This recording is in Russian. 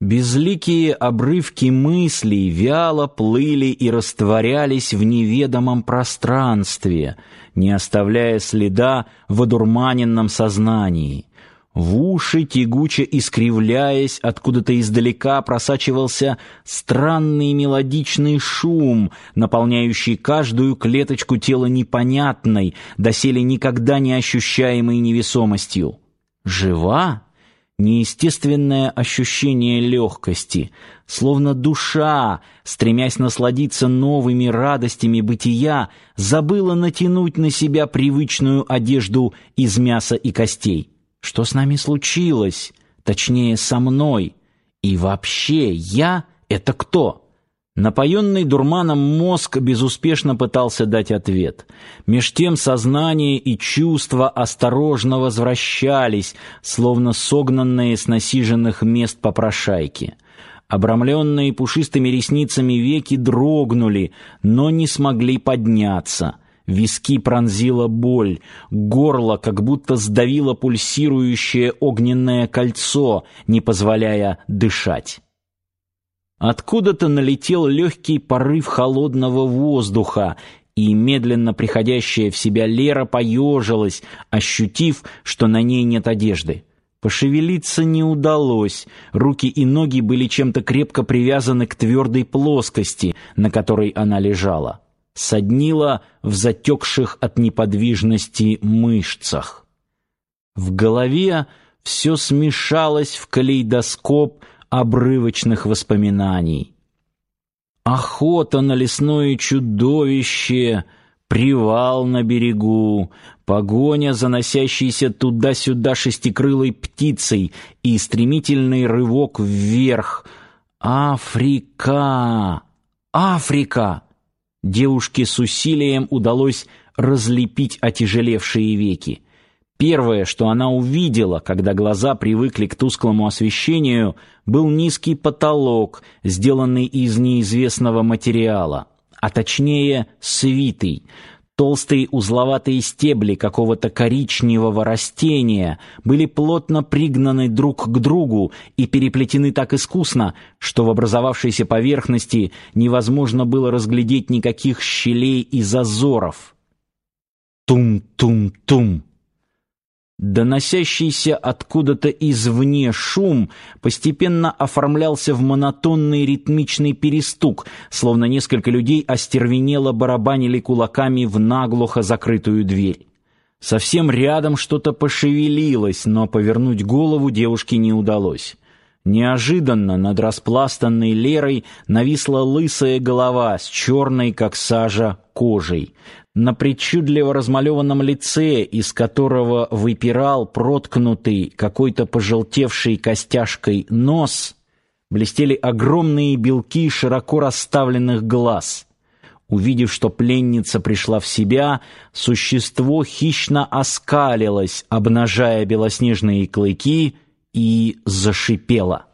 Безликие обрывки мыслей вяло плыли и растворялись в неведомом пространстве, не оставляя следа в одурманенном сознании. В уши, тягуче искривляясь, откуда-то издалека просачивался странный мелодичный шум, наполняющий каждую клеточку тела непонятной, доселе никогда не ощущаемой невесомостью. «Жива?» Неестественное ощущение легкости, словно душа, стремясь насладиться новыми радостями бытия, забыла натянуть на себя привычную одежду из мяса и костей. Что с нами случилось? Точнее, со мной. И вообще, я — это кто? Напоенный дурманом мозг безуспешно пытался дать ответ. Меж тем сознание и чувства осторожно возвращались, словно согнанные с насиженных мест попрошайки. Обрамленные пушистыми ресницами веки дрогнули, но не смогли подняться. Виски пронзила боль, горло как будто сдавило пульсирующее огненное кольцо, не позволяя дышать. Откуда-то налетел легкий порыв холодного воздуха, и медленно приходящая в себя Лера поежилась, ощутив, что на ней нет одежды. Пошевелиться не удалось, руки и ноги были чем-то крепко привязаны к твердой плоскости, на которой она лежала. Соднила в затекших от неподвижности мышцах. В голове все смешалось в калейдоскоп обрывочных воспоминаний. Охота на лесное чудовище, привал на берегу, погоня за носящейся туда-сюда шестикрылой птицей и стремительный рывок вверх. Африка! Африка! Девушке с усилием удалось разлепить отяжелевшие веки. Первое, что она увидела, когда глаза привыкли к тусклому освещению, был низкий потолок, сделанный из неизвестного материала, а точнее свитый. Толстые узловатые стебли какого-то коричневого растения были плотно пригнаны друг к другу и переплетены так искусно, что в образовавшейся поверхности невозможно было разглядеть никаких щелей и зазоров. Тум-тум-тум. Доносящийся откуда-то извне шум постепенно оформлялся в монотонный ритмичный перестук, словно несколько людей остервенело барабанили кулаками в наглухо закрытую дверь. Совсем рядом что-то пошевелилось, но повернуть голову девушке не удалось. Неожиданно над распластанной Лерой нависла лысая голова с черной, как сажа, кожей. На причудливо размалеванном лице, из которого выпирал проткнутый какой-то пожелтевшей костяшкой нос, блестели огромные белки широко расставленных глаз. Увидев, что пленница пришла в себя, существо хищно оскалилось, обнажая белоснежные клыки, и зашипела.